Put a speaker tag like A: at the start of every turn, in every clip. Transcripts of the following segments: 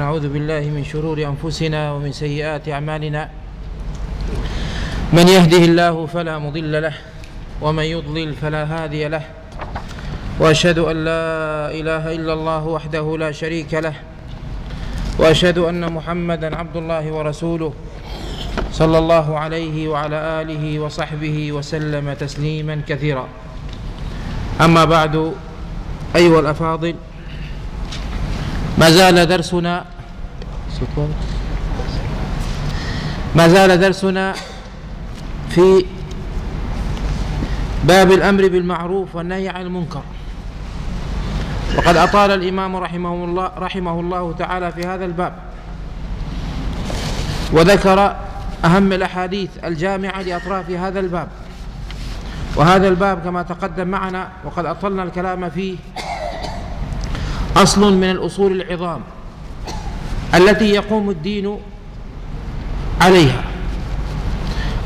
A: ونعوذ بالله من شرور أنفسنا ومن سيئات أعمالنا. من يهده الله فلا مضل له ومن يضلل فلا هادي له. وأشهد أن لا إله إلا الله وحده لا شريك له. وأشهد أن محمدا عبد الله ورسوله صلى الله عليه وعلى آله وصحبه وسلم تسليما كثيرا. أما بعد أيها الأفاضل ما زال درسنا ما زال درسنا في باب الأمر بالمعروف والنهي عن المنكر. وقد أطال الإمام رحمه الله رحمه الله تعالى في هذا الباب. وذكر أهم الأحاديث الجامعة لأطراف هذا الباب. وهذا الباب كما تقدم معنا وقد أطلنا الكلام فيه أصل من الأصول العظام التي يقوم الدين عليها.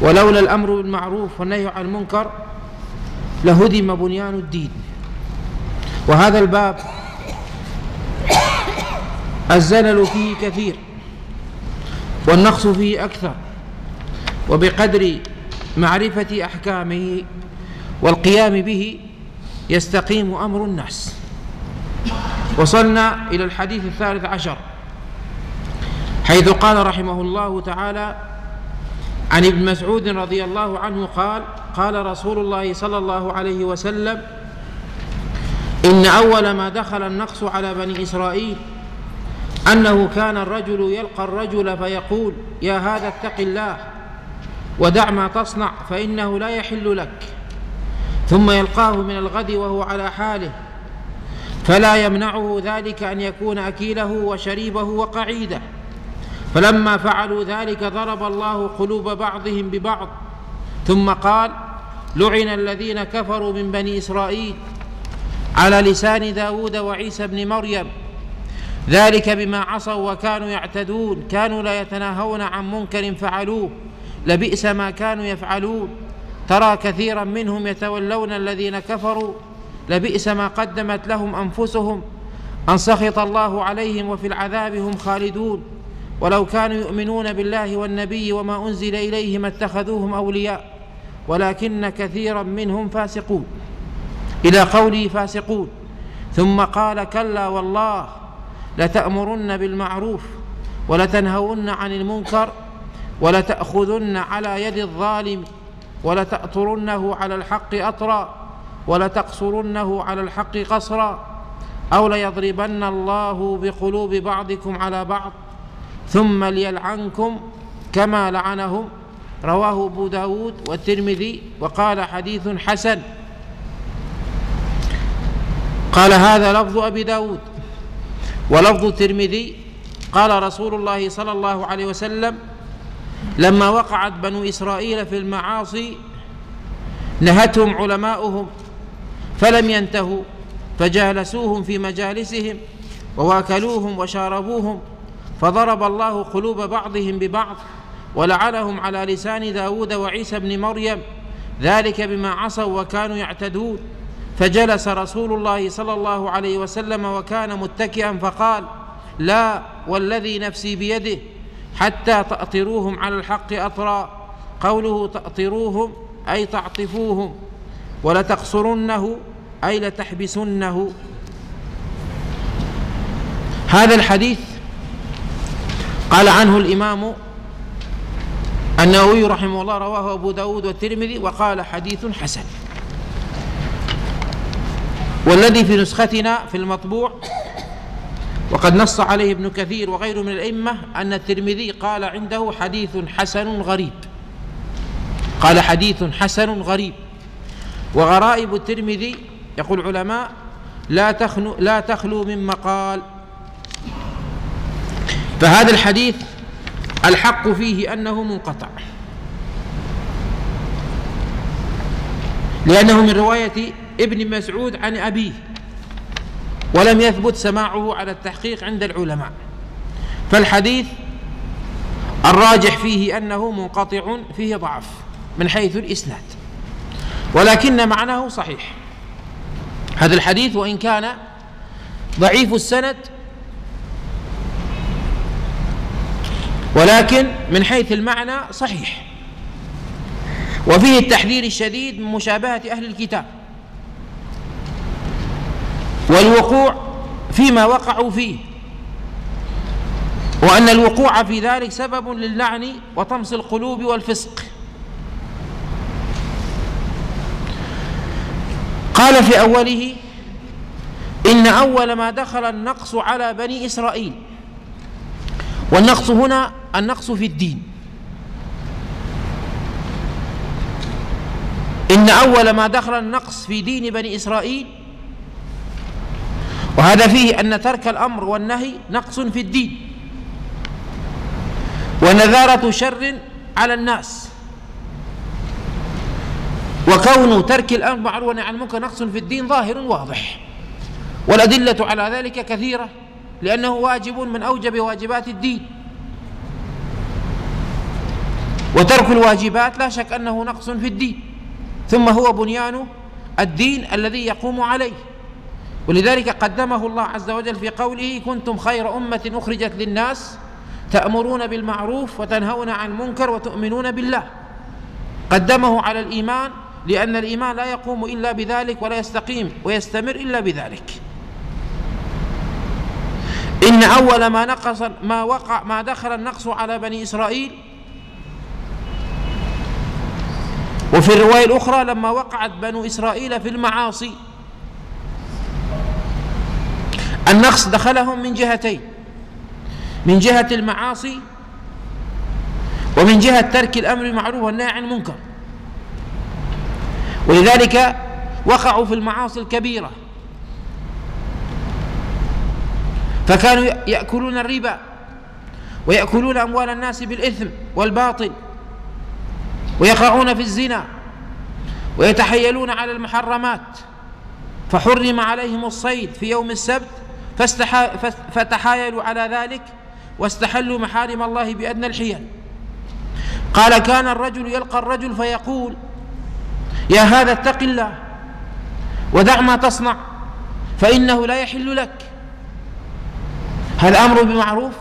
A: ولولا الأمر بالمعروف والنهي عن المنكر لهدم بنيان الدين. وهذا الباب الزلل فيه كثير والنقص فيه أكثر. وبقدر معرفة أحكامه والقيام به يستقيم أمر الناس. وصلنا إلى الحديث الثالث عشر. حيث قال رحمه الله تعالى عن ابن مسعود رضي الله عنه قال قال رسول الله صلى الله عليه وسلم إن أول ما دخل النقص على بني إسرائيل أنه كان الرجل يلقى الرجل فيقول يا هذا اتق الله ودع ما تصنع فإنه لا يحل لك. ثم يلقاه من الغد وهو على حاله فلا يمنعه ذلك أن يكون أكيله وشريبه وقعيده. فلما فعلوا ذلك ضرب الله قلوب بعضهم ببعض. ثم قال لعن الذين كفروا من بني إسرائيل على لسان داود وعيسى بن مريم. ذلك بما عصوا وكانوا يعتدون كانوا لا يتناهون عن منكر فعلوه. لبئس ما كانوا يفعلون. ترى كثيرا منهم يتولون الذين كفروا لبئس ما قدمت لهم أنفسهم أن سخط الله عليهم وفي العذاب هم خالدون. ولو كانوا يؤمنون بالله والنبي وما أنزل إليه ما اتخذوهم أولياء ولكن كثيرا منهم فاسقون. إلى قوله فاسقون. ثم قال كلا والله لتأمرن بالمعروف ولتنهون عن المنكر ولتأخذن على يد الظالم ولتأطرنه على الحق أطرا. ولتقصرنه على الحق قصرا أو ليضربن الله بقلوب بعضكم على بعض ثم ليلعنكم كما لعنهم رواه أبو داود والترمذي وقال حديث حسن قال هذا لفظ أبي داود ولفظ الترمذي قال رسول الله صلى الله عليه وسلم لما وقعت بنو إسرائيل في المعاصي نهتهم علماؤهم فلم ينتهوا فجالسوهم في مجالسهم وواكلوهم وشاربوهم فضرب الله قلوب بعضهم ببعض ولعنهم على لسان داود وعيسى بن مريم ذلك بما عصوا وكانوا يعتدون. فجلس رسول الله صلى الله عليه وسلم وكان متكئا فقال لا والذي نفسي بيده حتى تأطروهم على الحق أطرا. قوله تأطروهم أي تعطفوهم. ولتقصرنه أي لتحبسنه. هذا الحديث قال عنه الإمام النووي رحمه الله رواه أبو داود والترمذي وقال حديث حسن. والذي في نسختنا في المطبوع وقد نص عليه ابن كثير وغيره من الأئمة أن الترمذي قال عنده حديث حسن غريب. قال حديث حسن غريب. وغرائب الترمذي يقول العلماء لا تخلو, لا تخلو من مقال. فهذا الحديث الحق فيه أنه منقطع. لأنه من رواية ابن مسعود عن أبيه ولم يثبت سماعه على التحقيق عند العلماء. فالحديث الراجح فيه أنه منقطع فيه ضعف من حيث الإسناد. ولكن معناه صحيح. هذا الحديث وإن كان ضعيف السند ولكن من حيث المعنى صحيح. وفيه التحذير الشديد من مشابهة أهل الكتاب. والوقوع فيما وقعوا فيه. وأن الوقوع في ذلك سبب للعن وطمس القلوب والفسق. قال في أوله إن أول ما دخل النقص على بني إسرائيل والنقص هنا النقص في الدين. إن أول ما دخل النقص في دين بني إسرائيل وهذا فيه أن ترك الأمر والنهي نقص في الدين ونذارة شر على الناس. وكون ترك الأمر معروف عن المنكر نقص في الدين ظاهر واضح. والأدلة على ذلك كثيرة لأنه واجب من أوجب واجبات الدين. وترك الواجبات لا شك أنه نقص في الدين. ثم هو بنيان الدين الذي يقوم عليه. ولذلك قدمه الله عز وجل في قوله كنتم خير أمة أخرجت للناس تأمرون بالمعروف وتنهون عن المنكر وتؤمنون بالله. قدمه على الإيمان لأن الإيمان لا يقوم إلا بذلك ولا يستقيم ويستمر إلا بذلك. إن أول ما نقص ما وقع ما دخل النقص على بني إسرائيل وفي الرواية الأخرى لما وقعت بنو إسرائيل في المعاصي النقص دخلهم من جهتين من جهة المعاصي ومن جهة ترك الأمر بالمعروف والنهي عن المنكر. ولذلك وقعوا في المعاصي الكبيرة. فكانوا يأكلون الربا ويأكلون أموال الناس بالإثم والباطل ويقعون في الزنا ويتحيلون على المحرمات. فحرم عليهم الصيد في يوم السبت فتحايلوا على ذلك واستحلوا محارم الله بأدنى الحيل. قال كان الرجل يلقى الرجل فيقول يا هذا اتق الله ودع ما تصنع فإنه لا يحل لك هذا أمر بمعروف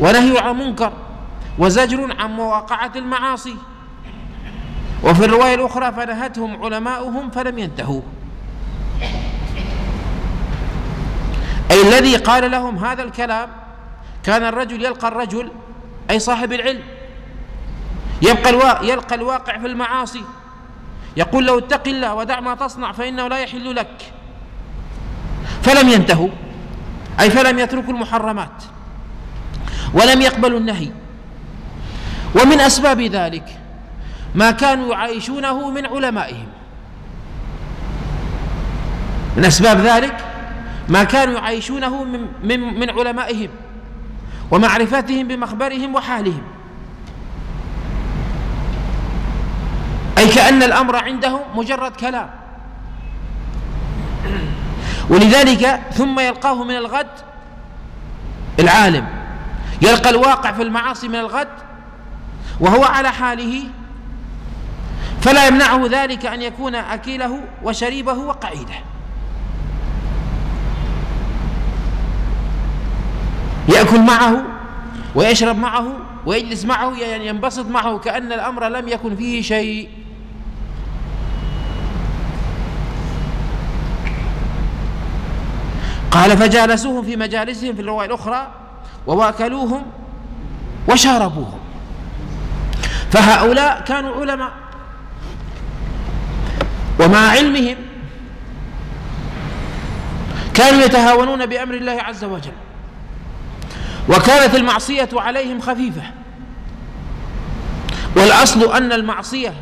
A: ونهي عن منكر وزجر عن مواقعة المعاصي وفي الرواية الأخرى فنهتهم علماؤهم فلم ينتهوا أي الذي قال لهم هذا الكلام كان الرجل يلقى الرجل أي صاحب العلم يبقى الوا... يلقى الواقع في المعاصي يقول له اتق الله ودع ما تصنع فإنه لا يحل لك. فلم ينتهوا. أي فلم يتركوا المحرمات. ولم يقبلوا النهي. ومن أسباب ذلك ما كانوا يعايشونه من علمائهم. من أسباب ذلك ما كانوا يعايشونه من, من, من علمائهم ومعرفتهم بمخبرهم وحالهم. أي كأن الأمر عندهم مجرد كلام. ولذلك ثم يلقاه من الغد العالم. يلقى الواقع في المعاصي من الغد وهو على حاله. فلا يمنعه ذلك أن يكون أكيله وشريبه وقعيده. يأكل معه ويشرب معه ويجلس معه يعني ينبسط معه كأن الأمر لم يكن فيه شيء. قال فجالسوهم في مجالسهم في الرواية الأخرى وواكلوهم وشاربوهم. فهؤلاء كانوا علماء. ومع علمهم كانوا يتهاونون بأمر الله عز وجل. وكانت المعصية عليهم خفيفة. والأصل أن المعصية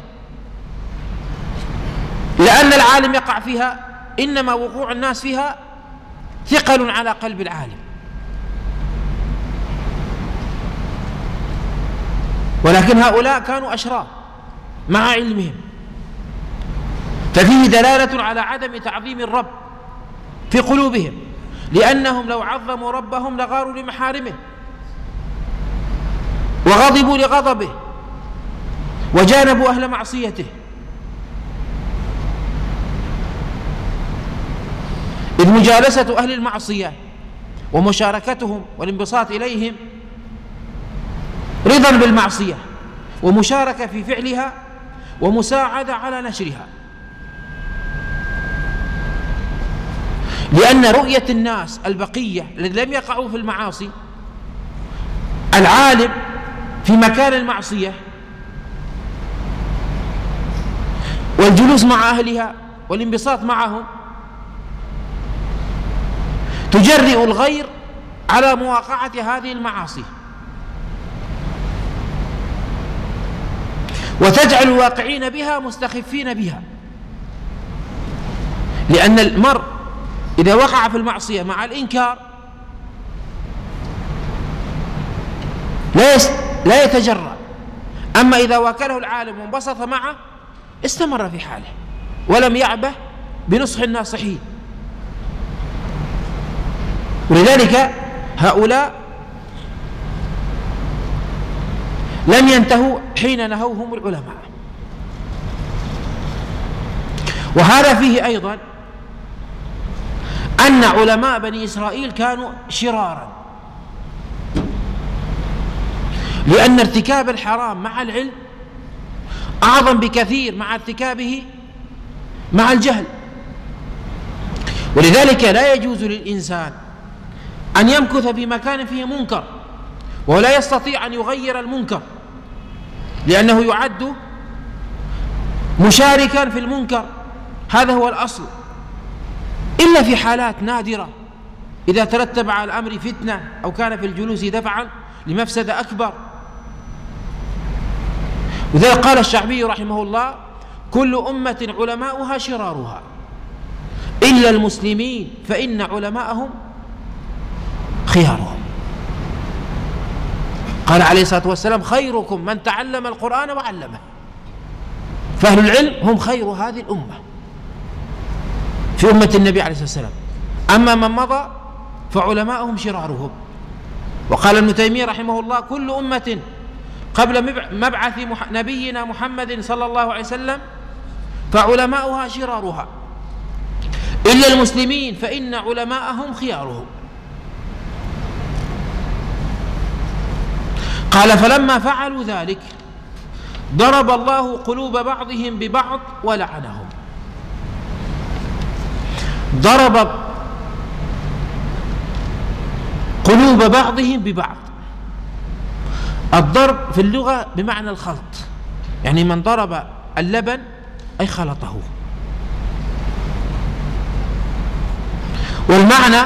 A: لأن العالم يقع فيها إنما وقوع الناس فيها ثقل على قلب العالم. ولكن هؤلاء كانوا أشرار مع علمهم. ففيه دلالة على عدم تعظيم الرب في قلوبهم لأنهم لو عظموا ربهم لغاروا لمحارمه وغضبوا لغضبه وجانبوا أهل معصيته. إذ مجالسة أهل المعصية ومشاركتهم والانبساط إليهم رضا بالمعصية ومشاركة في فعلها ومساعدة على نشرها. لأن رؤية الناس البقية الذين لم يقعوا في المعاصي العالم في مكان المعصية والجلوس مع أهلها والانبساط معهم تجرئ الغير على مواقعة هذه المعاصي. وتجعل الواقعين بها مستخفين بها. لأن المرء إذا وقع في المعصية مع الإنكار لا يتجرأ. أما إذا واكله العالم وانبسط معه استمر في حاله ولم يعبه بنصح الناصحين. ولذلك هؤلاء لم ينتهوا حين نهوهم العلماء. وهذا فيه أيضا أن علماء بني إسرائيل كانوا شرارا لأن ارتكاب الحرام مع العلم أعظم بكثير مع ارتكابه مع الجهل. ولذلك لا يجوز للإنسان أن يمكث في مكان فيه منكر ولا يستطيع أن يغير المنكر لأنه يعد مشاركا في المنكر. هذا هو الأصل. إلا في حالات نادرة إذا ترتب على الأمر فتنة أو كان في الجلوس دفعا لمفسدة أكبر. وذلك قال الشعبي رحمه الله كل أمة علماؤها شرارها إلا المسلمين فإن علماءهم خيارهم قال عليه الصلاة والسلام خيركم من تعلم القرآن وعلمه. فأهل العلم هم خير هذه الأمة. في أمة النبي عليه الصلاة والسلام. أما من مضى فعلماؤهم شرارهم. وقال ابن تيمية رحمه الله كل أمة قبل مبعث نبينا محمد صلى الله عليه وسلم فعلماؤها شرارها. إلا المسلمين فإن علماءهم خيارهم. قال فلما فعلوا ذلك ضرب الله قلوب بعضهم ببعض ولعنهم. ضرب قلوب بعضهم ببعض. الضرب في اللغة بمعنى الخلط. يعني من ضرب اللبن أي خلطه. والمعنى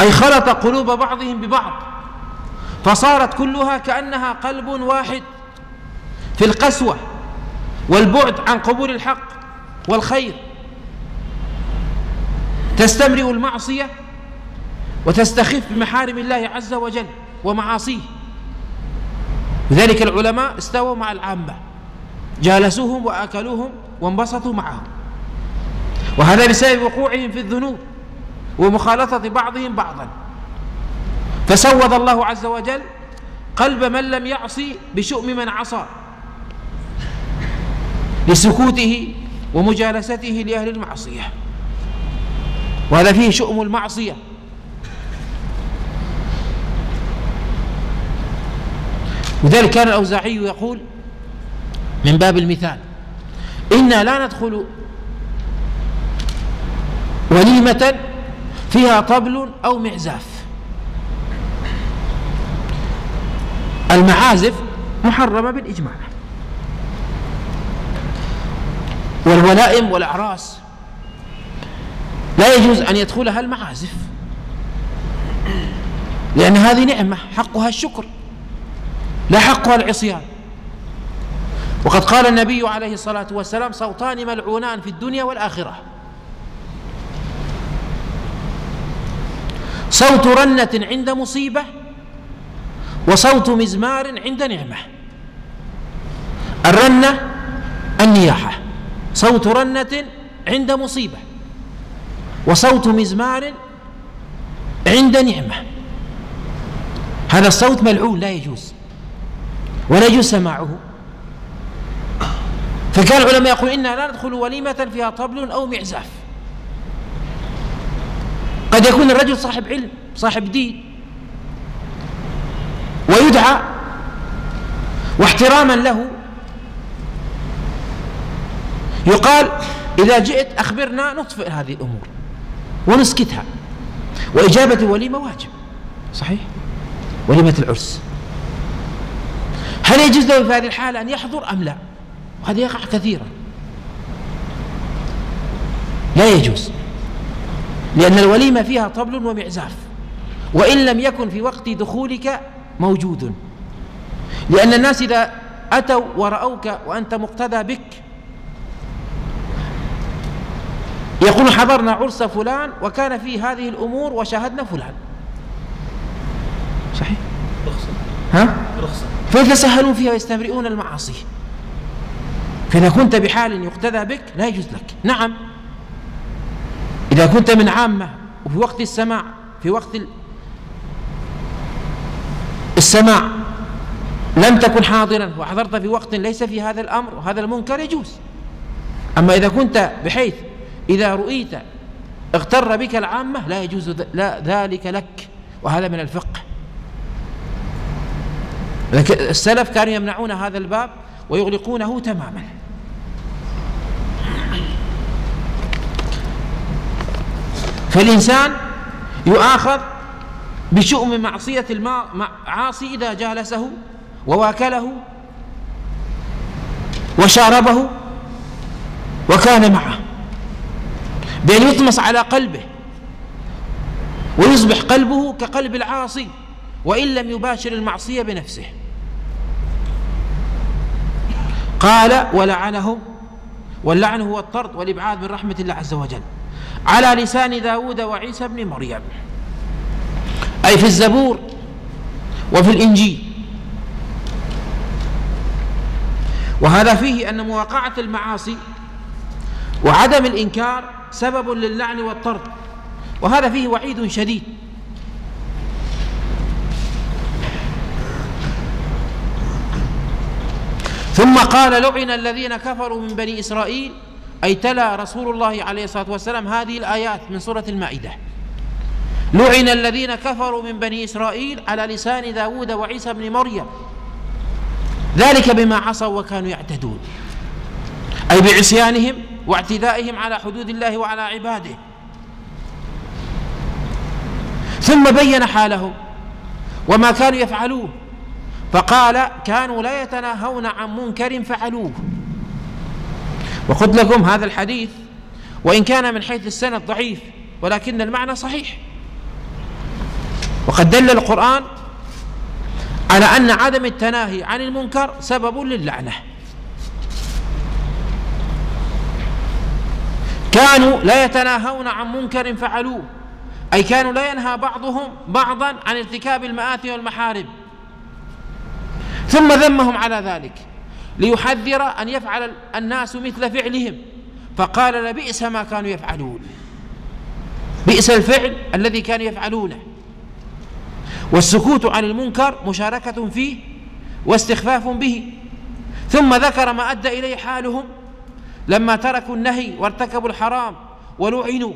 A: أي خلط قلوب بعضهم ببعض. فصارت كلها كأنها قلب واحد في القسوة والبعد عن قبول الحق والخير. تستمرئ المعصية وتستخف بمحارم الله عز وجل ومعاصيه. لذلك العلماء استووا مع العامة جالسوهم وأكلوهم وانبسطوا معهم. وهذا بسبب وقوعهم في الذنوب ومخالطة بعضهم بعضا. فسوض الله عز وجل قلب من لم يعصي بشؤم من عصى لسكوته ومجالسته لأهل المعصية. وهذا فيه شؤم المعصية. لذلك كان الأوزاعي يقول من باب المثال إنا لا ندخل وليمة فيها طبل أو معزاف. المعازف محرمة بالإجماع. والولائم والأعراس لا يجوز أن يدخلها المعازف لأن هذه نعمة حقها الشكر لا حقها العصيان. وقد قال النبي عليه الصلاة والسلام صوتان ملعونان في الدنيا والآخرة. صوت رنة عند مصيبة وصوت مزمار عند نعمة. الرنة النياحة. صوت رنة عند مصيبة. وصوت مزمار عند نعمة. هذا الصوت ملعون لا يجوز. ولا يجوز سماعه. فكان العلماء يقول إنا لا ندخل وليمة فيها طبل أو معزاف. قد يكون الرجل صاحب علم صاحب دين. ويدعى واحتراما له. يقال إذا جئت أخبرنا نطفئ هذه الأمور ونسكتها. وإجابة الوليمة واجب صحيح؟ وليمة العرس. هل يجوز له في هذه الحالة أن يحضر أم لا؟ وهذا يقع كثيرا. لا يجوز. لأن الوليمة فيها طبل ومعزاف. وإن لم يكن في وقت دخولك موجود. لأن الناس إذا أتوا ورأوك وأنت مقتدى بك يقول حضرنا عرس فلان وكان في هذه الأمور وشاهدنا فلان. صحيح؟ رخصة ها؟ رخصة فيتسهلون فيها ويستمرئون المعاصي. فإذا كنت بحال يقتدى بك لا يجوز لك. نعم. إذا كنت من عامة وفي وقت السماع في وقت السماع لم تكن حاضرا وحضرت في وقت ليس في هذا الأمر وهذا المنكر يجوز. أما إذا كنت بحيث إذا رؤيت اغتر بك العامة لا يجوز لا ذلك لك وهذا من الفقه. السلف كانوا يمنعون هذا الباب ويغلقونه تماما. فالإنسان يؤاخذ بشؤم معصية المعاصي إذا جالسه وواكله وشاربه وكان معه. بأن يطمس على قلبه ويصبح قلبه كقلب العاصي وإن لم يباشر المعصية بنفسه. قال ولعنهم واللعن هو الطرد والإبعاد من رحمة الله عز وجل على لسان داود وعيسى بن مريم. أي في الزبور وفي الإنجيل. وهذا فيه أن مواقعة المعاصي وعدم الإنكار سبب للعن والطرد وهذا فيه وعيد شديد. ثم قال لعن الذين كفروا من بني إسرائيل أي تلا رسول الله عليه الصلاة والسلام هذه الآيات من سورة المائدة. لعن الذين كفروا من بني إسرائيل على لسان داود وعيسى بن مريم. ذلك بما عصوا وكانوا يعتدون. أي بعصيانهم واعتدائهم على حدود الله وعلى عباده. ثم بين حالهم وما كانوا يفعلون. فقال كانوا لا يتناهون عن منكر فعلوه. وقلت لكم هذا الحديث وإن كان من حيث السند ضعيف ولكن المعنى صحيح. وقد دل القرآن على أن عدم التناهي عن المنكر سبب للعنة. كانوا لا يتناهون عن منكر فعلوه أي كانوا لا ينهى بعضهم بعضا عن ارتكاب المآثم والمحارم. ثم ذمهم على ذلك ليحذر أن يفعل الناس مثل فعلهم. فقال لبئس ما كانوا يفعلون. بئس الفعل الذي كانوا يفعلونه. والسكوت عن المنكر مشاركة فيه واستخفاف به. ثم ذكر ما أدى إليه حالهم لما تركوا النهي وارتكبوا الحرام ولعنوا.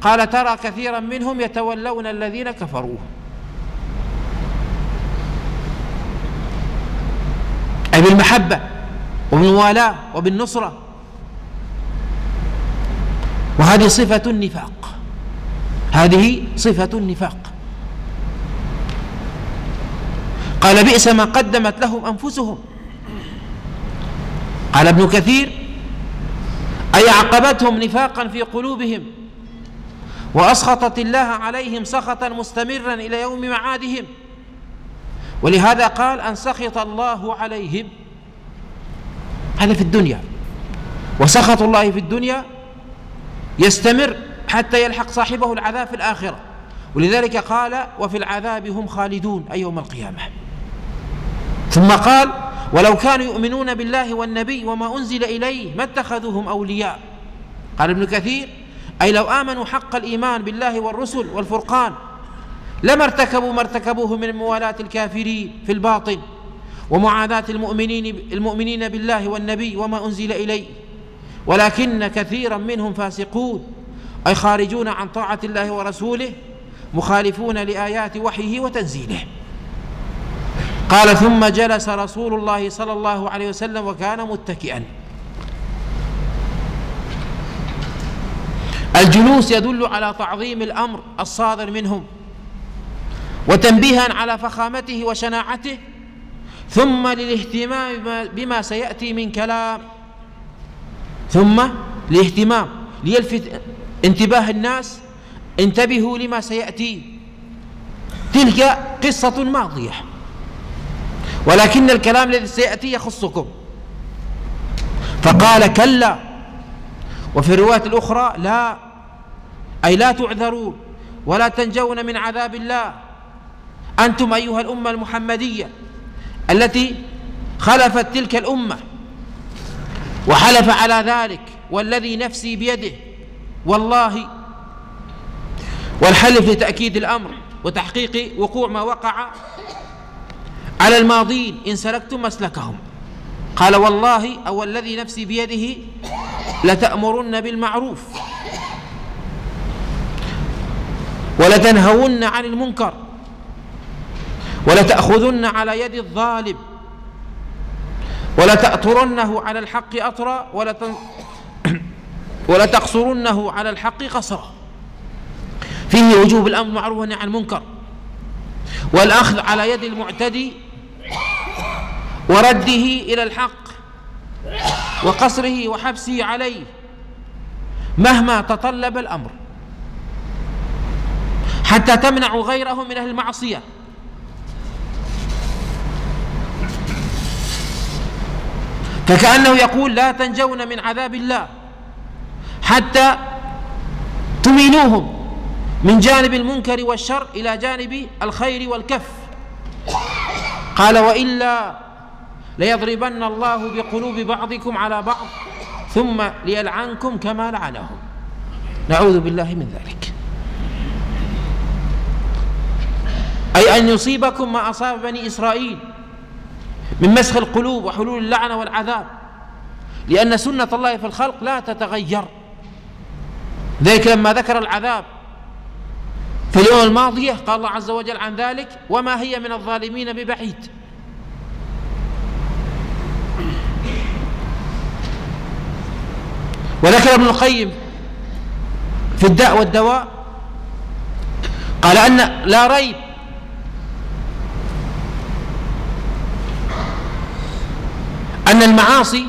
A: قال ترى كثيرا منهم يتولون الذين كفروا. أي بالمحبة وبالموالاة وبالنصرة. وهذه صفة النفاق. هذه صفة النفاق. قال بئس ما قدمت لهم أنفسهم. قال ابن كثير أي عقبتهم نفاقا في قلوبهم وأسخطت الله عليهم سخطا مستمرا إلى يوم معادهم. ولهذا قال أن سخط الله عليهم. هذا في الدنيا. وسخط الله في الدنيا يستمر حتى يلحق صاحبه العذاب في الآخرة. ولذلك قال وفي العذاب هم خالدون أي يوم القيامة. ثم قال ولو كانوا يؤمنون بالله والنبي وما أنزل إليه ما اتخذوهم أولياء. قال ابن كثير أي لو آمنوا حق الإيمان بالله والرسل والفرقان لما ارتكبوا ما ارتكبوه من موالاة الكافرين في الباطن ومعاداة المؤمنين المؤمنين بالله والنبي وما أنزل إليه. ولكن كثيرا منهم فاسقون أي خارجون عن طاعة الله ورسوله مخالفون لآيات وحيه وتنزيله. قال ثم جلس رسول الله صلى الله عليه وسلم وكان متكئا. الجلوس يدل على تعظيم الأمر الصادر منهم وتنبيها على فخامته وشناعته ثم للاهتمام بما سيأتي من كلام ثم الاهتمام ليلفت انتباه الناس انتبهوا لما سيأتي. تلك قصة ماضية. ولكن الكلام الذي سيأتي يخصكم. فقال كلا. وفي الرواية الأخرى لا. أي لا تعذرون ولا تنجون من عذاب الله. أنتم أيها الأمة المحمدية التي خلفت تلك الأمة وحلف على ذلك والذي نفسي بيده. والله. والحلف لتأكيد الأمر وتحقيق وقوع ما وقع. على الماضين إن سلكتم مسلكهم. قال والله أو الذي نفسي بيده لتأمرن بالمعروف ولتنهون عن المنكر ولتأخذن على يد الظالم ولتأطرنه على الحق أطرا ولتن ولتقصرنه على الحق قصرا. فيه وجوب الأمر والنهي عن المنكر والأخذ على يد المعتدي ورده إلى الحق وقصره وحبسه عليه مهما تطلب الأمر حتى تمنع غيره من أهل المعصية. فكأنه يقول لا تنجون من عذاب الله حتى تمينوهم من جانب المنكر والشر إلى جانب الخير والكف. قال وإلا ليضربن الله بقلوب بعضكم على بعض ثم ليلعنكم كما لعنهم. نعوذ بالله من ذلك. أي أن يصيبكم ما أصاب بني إسرائيل من مسخ القلوب وحلول اللعنة والعذاب. لأن سنة الله في الخلق لا تتغير. ذلك لما ذكر العذاب في اليوم الماضية قال الله عز وجل عن ذلك وما هي من الظالمين ببعيد. وذكر ابن القيم في الداء والدواء قال أن لا ريب أن المعاصي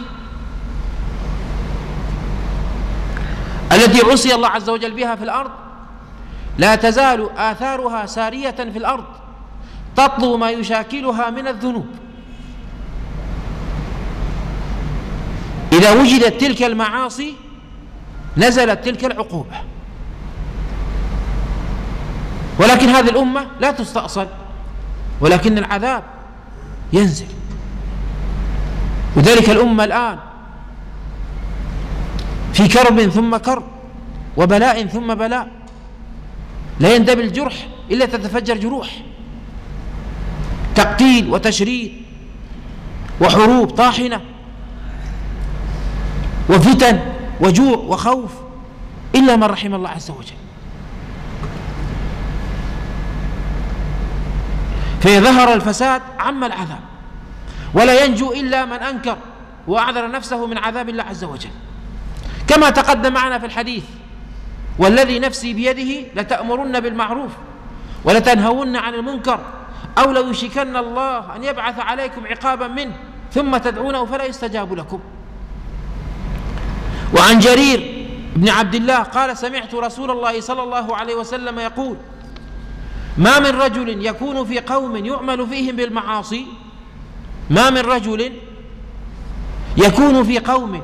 A: التي عصي الله عز وجل بها في الأرض لا تزال آثارها سارية في الأرض تطلو ما يشاكلها من الذنوب. إذا وجدت تلك المعاصي نزلت تلك العقوبة. ولكن هذه الأمة لا تستأصل ولكن العذاب ينزل. وذلك الأمة الآن في كرب ثم كرب وبلاء ثم بلاء. لا يندب الجرح إلا تتفجر جروح. تقتيل وتشريد وحروب طاحنة وفتن وجوع وخوف إلا من رحم الله عز وجل. فإذا ظهر الفساد عم العذاب ولا ينجو إلا من أنكر وأعذر نفسه من عذاب الله عز وجل. كما تقدم معنا في الحديث والذي نفسي بيده لتأمرن بالمعروف ولتنهون عن المنكر أو لو يشكن الله أن يبعث عليكم عقابا منه ثم تدعونه فلا يستجاب لكم. وعن جرير بن عبد الله قال سمعت رسول الله صلى الله عليه وسلم يقول ما من رجل يكون في قوم يعمل فيهم بالمعاصي؟ ما من رجل يكون في قوم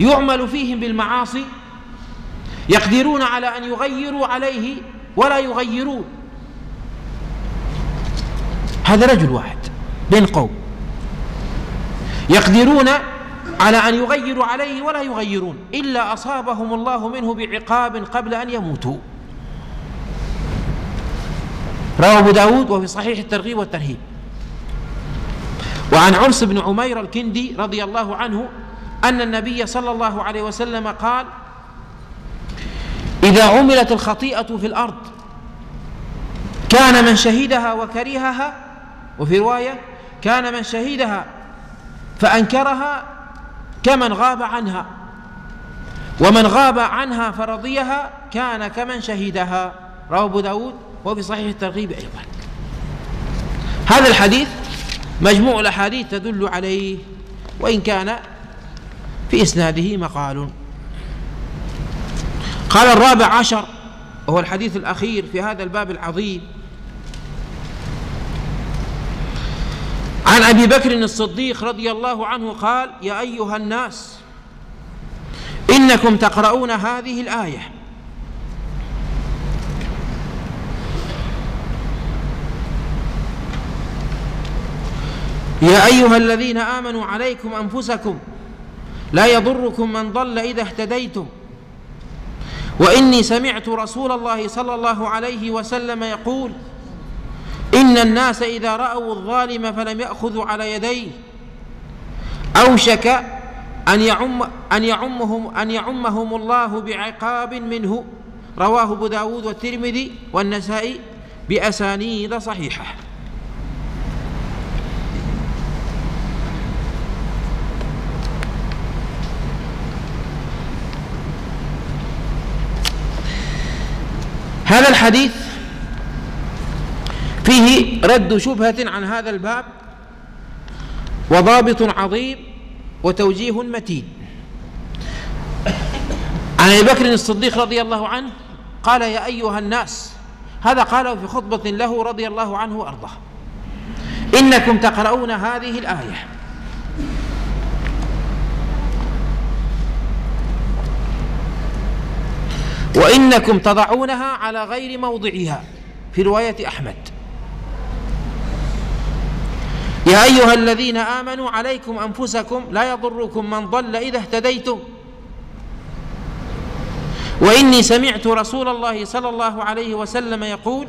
A: يعمل فيهم بالمعاصي؟ يقدرون على أن يغيروا عليه ولا يغيرون. هذا رجل واحد بين قوم. يقدرون على أن يغيروا عليه ولا يغيرون إلا أصابهم الله منه بعقاب قبل أن يموتوا. رواه أبو داود وفي صحيح الترغيب والترهيب. وعن عرس بن عمير الكندي رضي الله عنه أن النبي صلى الله عليه وسلم قال إذا عملت الخطيئة في الأرض كان من شهدها وكرهها وفي رواية كان من شهدها فأنكرها كمن غاب عنها ومن غاب عنها فرضيها كان كمن شهدها رواه أبو داود وفي صحيح الترغيب أيضا. هذا الحديث مجموع الأحاديث تدل عليه وإن كان في إسناده مقال. قال الرابع عشر. وهو الحديث الأخير في هذا الباب العظيم. عن أبي بكر الصديق رضي الله عنه قال يا أيها الناس إنكم تقرؤون هذه الآية. يا أيها الذين آمنوا عليكم أنفسكم لا يضركم من ضل إذا اهتديتم. وإني سمعت رسول الله صلى الله عليه وسلم يقول إن الناس إذا رأوا الظالم فلم يأخذوا على يديه. أوشك أن يعم أن يعمهم أن يعمهم الله بعقاب منه. رواه أبو داود والترمذي والنسائي بأسانيد صحيحة. هذا الحديث فيه رد شبهة عن هذا الباب وضابط عظيم وتوجيه متين. عن أبي بكر الصديق رضي الله عنه قال يا أيها الناس هذا قاله في خطبة له رضي الله عنه وأرضاه. إنكم تقرؤون هذه الآية. وإنكم تضعونها على غير موضعها. في رواية أحمد. يا أيها الذين آمنوا عليكم أنفسكم لا يضركم من ضل إذا اهتديتم. وإني سمعت رسول الله صلى الله عليه وسلم يقول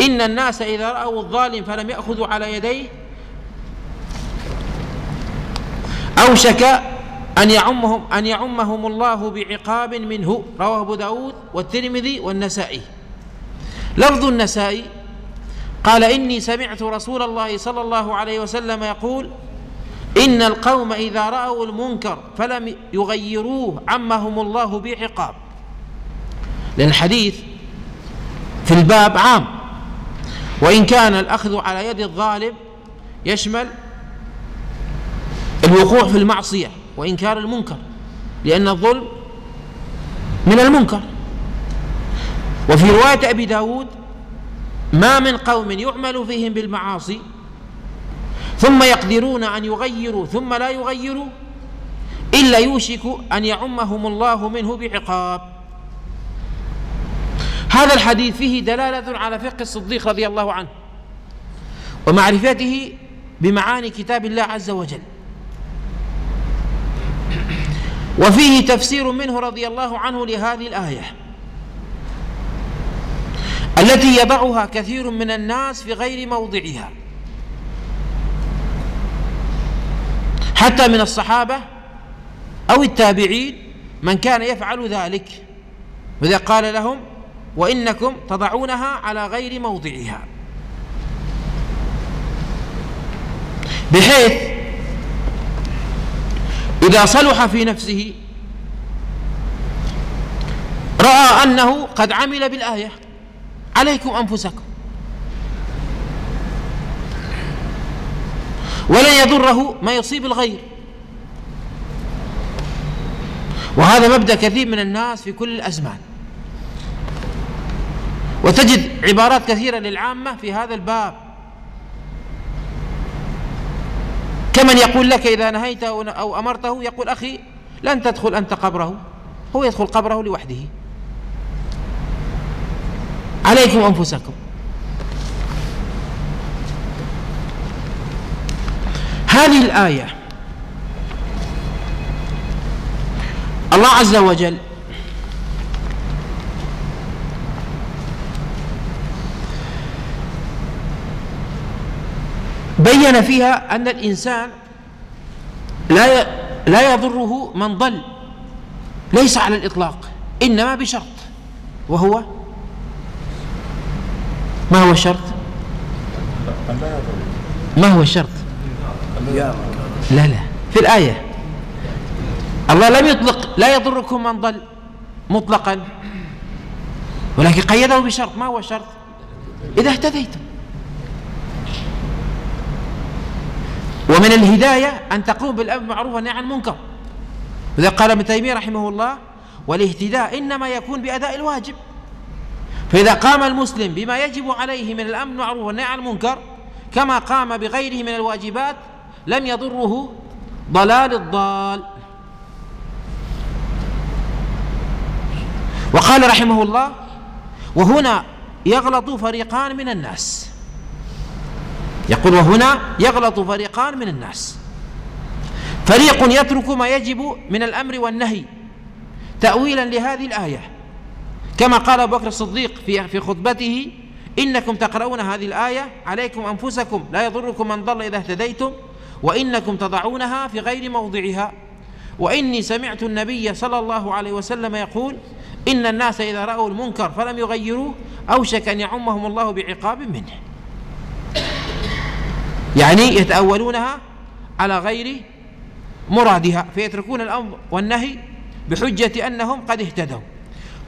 A: إن الناس إذا رأوا الظالم فلم يأخذوا على يديه أوشك أن يعمهم أن يعمهم الله بعقاب منه. رواه أبو داود والترمذي والنسائي. لفظ النسائي قال إني سمعت رسول الله صلى الله عليه وسلم يقول إن القوم إذا رأوا المنكر فلم يغيروه عمهم الله بعقاب. لأن الحديث في الباب عام. وإن كان الأخذ على يد الظالم يشمل الوقوع في المعصية. وإنكار المنكر لأن الظلم من المنكر. وفي رواية أبي داود ما من قوم يعمل فيهم بالمعاصي ثم يقدرون أن يغيروا ثم لا يغيروا إلا يوشك أن يعمهم الله منه بعقاب. هذا الحديث فيه دلالة على فقه الصديق رضي الله عنه ومعرفته بمعاني كتاب الله عز وجل. وفيه تفسير منه رضي الله عنه لهذه الآية التي يضعها كثير من الناس في غير موضعها. حتى من الصحابة أو التابعين من كان يفعل ذلك. وإذا قال لهم وإنكم تضعونها على غير موضعها. بحيث إذا صلح في نفسه رأى أنه قد عمل بالآية عليكم أنفسكم. ولن يضره ما يصيب الغير. وهذا مبدأ كثير من الناس في كل الأزمان. وتجد عبارات كثيرة للعامة في هذا الباب. كمن يقول لك إذا نهيته أو أمرته يقول أخي لن تدخل أنت قبره. هو يدخل قبره لوحده. عليكم أنفسكم. هذه الآية. الله عز وجل بين فيها أن الإنسان لا لا يضره من ضل ليس على الإطلاق إنما بشرط وهو ما هو الشرط؟ ما هو الشرط؟ لا لا في الآية الله لم يطلق لا يضركم من ضل مطلقا ولكن قيده بشرط ما هو الشرط؟ إذا اهتديتم. ومن الهداية أن تقوم بالأمر بالمعروف والنهي عن المنكر. وإذا قال ابن تيمية رحمه الله والإهتداء إنما يكون بأداء الواجب. فإذا قام المسلم بما يجب عليه من الأمر بالمعروف والنهي عن المنكر كما قام بغيره من الواجبات لم يضره ضلال الضال. وقال رحمه الله وهنا يغلط فريقان من الناس. يقول وهنا يغلط فريقان من الناس. فريق يترك ما يجب من الأمر والنهي تأويلا لهذه الآية. كما قال أبو بكر الصديق في في خطبته إنكم تقرؤون هذه الآية عليكم أنفسكم لا يضركم من ضل إذا اهتديتم وإنكم تضعونها في غير موضعها. وإني سمعت النبي صلى الله عليه وسلم يقول إن الناس إذا رأوا المنكر فلم يغيروه أوشك أن يعمهم الله بعقاب منه. يعني يتأولونها على غير مرادها فيتركون الأمر والنهي بحجة أنهم قد اهتدوا.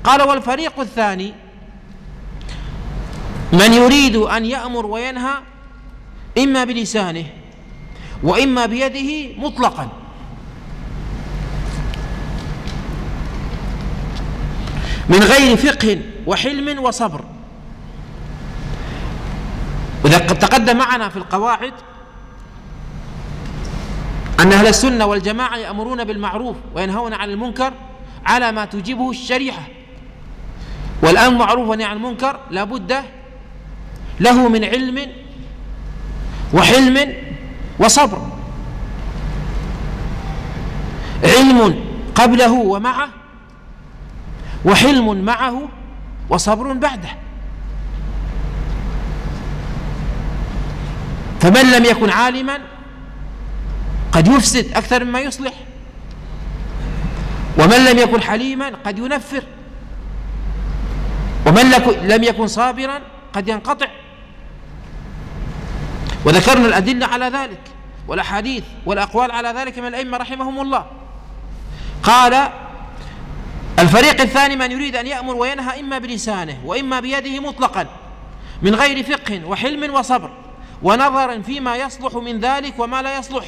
A: قال والفريق الثاني من يريد أن يأمر وينهى إما بلسانه وإما بيده مطلقا. من غير فقه وحلم وصبر. وإذا تقدم معنا في القواعد أن أهل السنة والجماعة يأمرون بالمعروف وينهون عن المنكر على ما تجيبه الشريعة. والأمر معروف عن المنكر لابد له من علم وحلم وصبر. علم قبله ومعه وحلم معه وصبر بعده. فمن لم يكن عالما قد يفسد أكثر مما يصلح. ومن لم يكن حليما قد ينفر. ومن لم يكن صابرا قد ينقطع. وذكرنا الأدلة على ذلك والأحاديث والأقوال على ذلك من الأئمة رحمهم الله. قال الفريق الثاني من يريد أن يأمر وينهى إما بلسانه وإما بيده مطلقا من غير فقه وحلم وصبر. ونظر فيما يصلح من ذلك وما لا يصلح.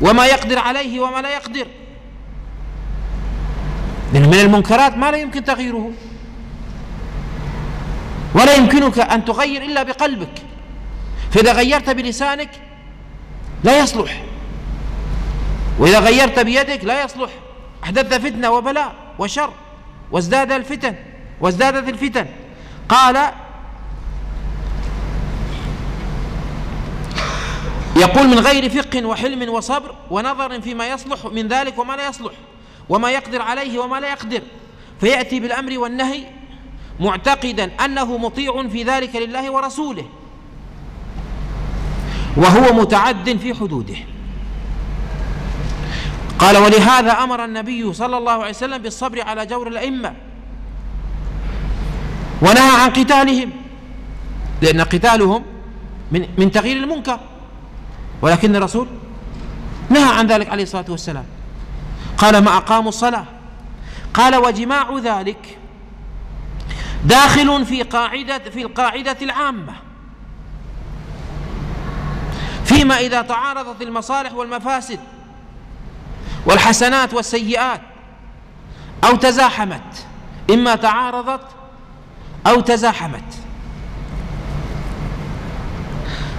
A: وما يقدر عليه وما لا يقدر. لأن من المنكرات ما لا يمكن تغييره. ولا يمكنك أن تغير إلا بقلبك. فإذا غيرت بلسانك لا يصلح. وإذا غيرت بيدك لا يصلح. أحدثت فتنة وبلاء وشر وازداد الفتن وازدادت الفتن. قال يقول من غير فقه وحلم وصبر ونظر فيما يصلح من ذلك وما لا يصلح وما يقدر عليه وما لا يقدر فيأتي بالأمر والنهي معتقدا أنه مطيع في ذلك لله ورسوله وهو متعد في حدوده. قال ولهذا أمر النبي صلى الله عليه وسلم بالصبر على جور الأئمة ونهى عن قتالهم لأن قتالهم من من تغيير المنكر. ولكن الرسول نهى عن ذلك عليه الصلاة والسلام. قال ما أقاموا الصلاة. قال وجماع ذلك داخل في قاعدة في القاعدة العامة. فيما إذا تعارضت المصالح والمفاسد والحسنات والسيئات أو تزاحمت إما تعارضت أو تزاحمت.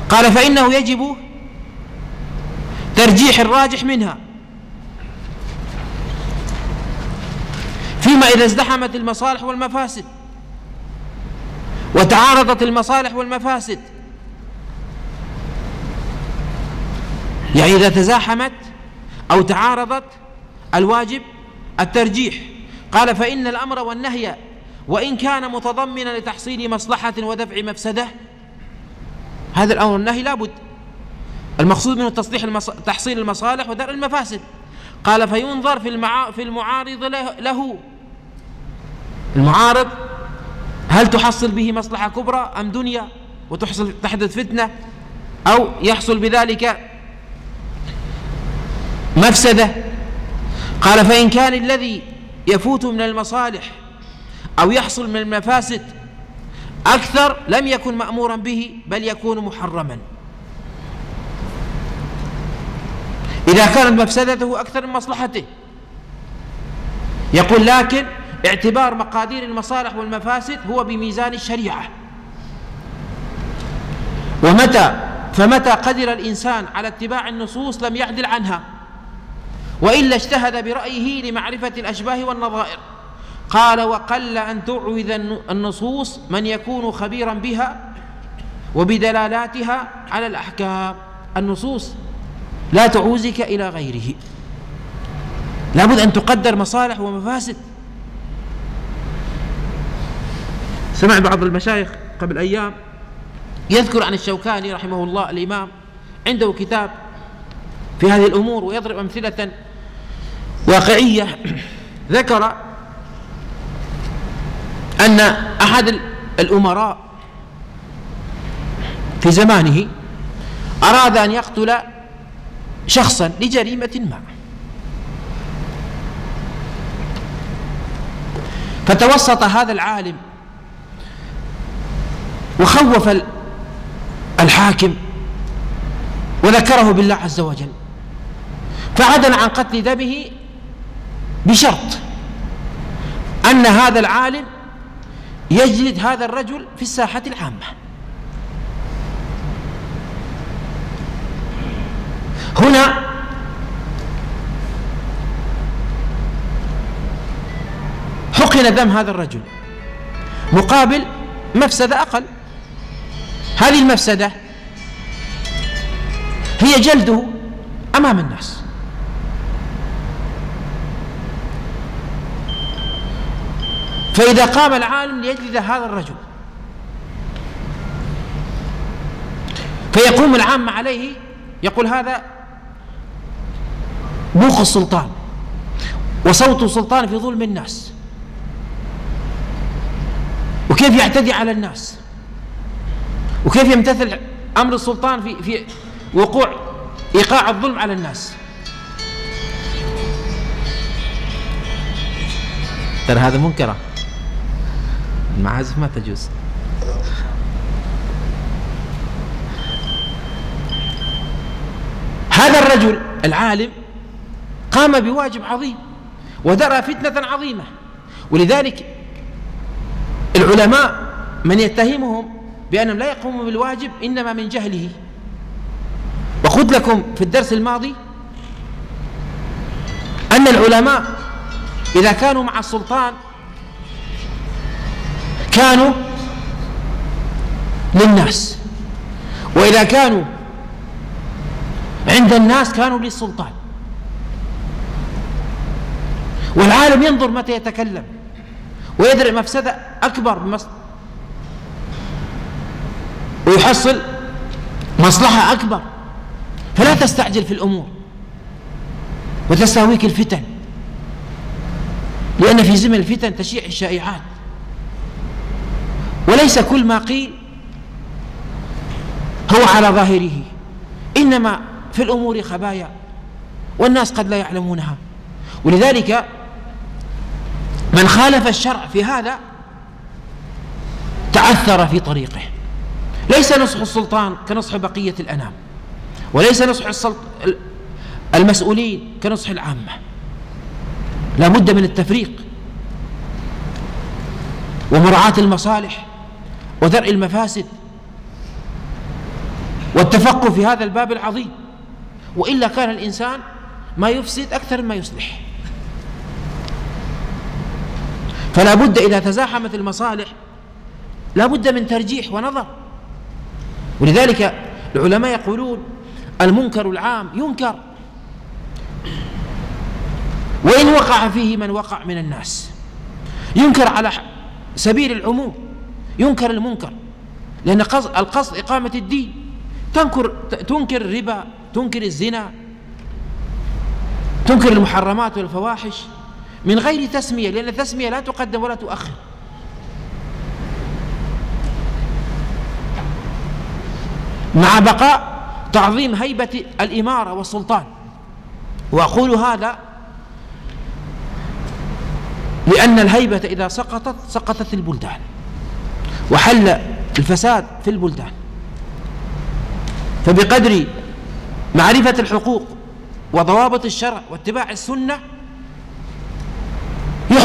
A: قال فإنه يجب ترجيح الراجح منها. فيما إذا ازدحمت المصالح والمفاسد وتعارضت المصالح والمفاسد يعني إذا تزاحمت أو تعارضت الواجب الترجيح. قال فإن الأمر والنهي وإن كان متضمنا لتحصيل مصلحة ودفع مفسدة هذا الأمر والنهي لابد المقصود منه تصليح المص... تحصيل المصالح ودرء المفاسد. قال فينظر في المعا... في المعارض له. المعارض هل تحصل به مصلحة كبرى أم دنيا وتحصل تحدث فتنة أو يحصل بذلك مفسدة؟ قال فإن كان الذي يفوت من المصالح أو يحصل من المفاسد أكثر لم يكن مأمورا به بل يكون محرما. إذا كانت مفسدته أكثر من مصلحته. يقول لكن اعتبار مقادير المصالح والمفاسد هو بميزان الشريعة. ومتى فمتى قدر الإنسان على اتباع النصوص لم يعدل عنها. وإلا اجتهد برأيه لمعرفة الأشباه والنظائر. قال وقل أن تعوذ النصوص من يكون خبيرا بها وبدلالاتها على الأحكام. النصوص لا تعوزك إلى غيره. لابد أن تقدر مصالح ومفاسد. سمع بعض المشايخ قبل أيام يذكر عن الشوكاني رحمه الله الإمام عنده كتاب في هذه الأمور ويضرب أمثلة واقعية. ذكر أن أحد الأمراء في زمانه أراد أن يقتل شخصا لجريمة ما. فتوسط هذا العالم وخوف الحاكم وذكره بالله عز وجل. فعدل عن قتل دمه بشرط أن هذا العالم يجلد هذا الرجل في الساحة العامة. هنا حقن دم هذا الرجل مقابل مفسدة أقل. هذه المفسدة هي جلده أمام الناس. فإذا قام العالم ليجلد هذا الرجل فيقوم العامة عليه يقول هذا بوق السلطان وصوت السلطان في ظلم الناس. وكيف يعتدي على الناس؟ وكيف يمتثل أمر السلطان في في وقوع إيقاع الظلم على الناس؟ ترى هذا منكرة. المعازف ما تجوز. هذا الرجل العالم قام بواجب عظيم ودرى فتنة عظيمة. ولذلك العلماء من يتهمهم بأنهم لا يقومون بالواجب إنما من جهله. وقلت لكم في الدرس الماضي أن العلماء إذا كانوا مع السلطان كانوا للناس. وإذا كانوا عند الناس كانوا للسلطان. والعالم ينظر متى يتكلم ويدري مفسدة أكبر. ويحصل مصلحة أكبر فلا تستعجل في الأمور وتستهويك الفتن لأن في زمن الفتن تشيع الشائعات وليس كل ما قيل هو على ظاهره إنما في الأمور خبايا والناس قد لا يعلمونها ولذلك من خالف الشرع في هذا تعثر في طريقه. ليس نصح السلطان كنصح بقية الأنام وليس نصح المسؤولين كنصح العامة. لا بد من التفريق ومراعاة المصالح ودرء المفاسد والتفقه في هذا الباب العظيم. وإلا كان الإنسان ما يفسد أكثر مما يصلح. فلا بد إذا تزاحمت المصالح لا بد من ترجيح ونظر. ولذلك العلماء يقولون المنكر العام ينكر. وإن وقع فيه من وقع من الناس. ينكر على سبيل العموم ينكر المنكر. لأن القصد إقامة الدين. تنكر تنكر الربا تنكر الزنا تنكر المحرمات والفواحش. من غير تسمية لأن التسمية لا تقدم ولا تؤخر. مع بقاء تعظيم هيبة الإمارة والسلطان. وأقول هذا لأن الهيبة إذا سقطت سقطت البلدان. وحل الفساد في البلدان. فبقدر معرفة الحقوق وضوابط الشرع واتباع السنة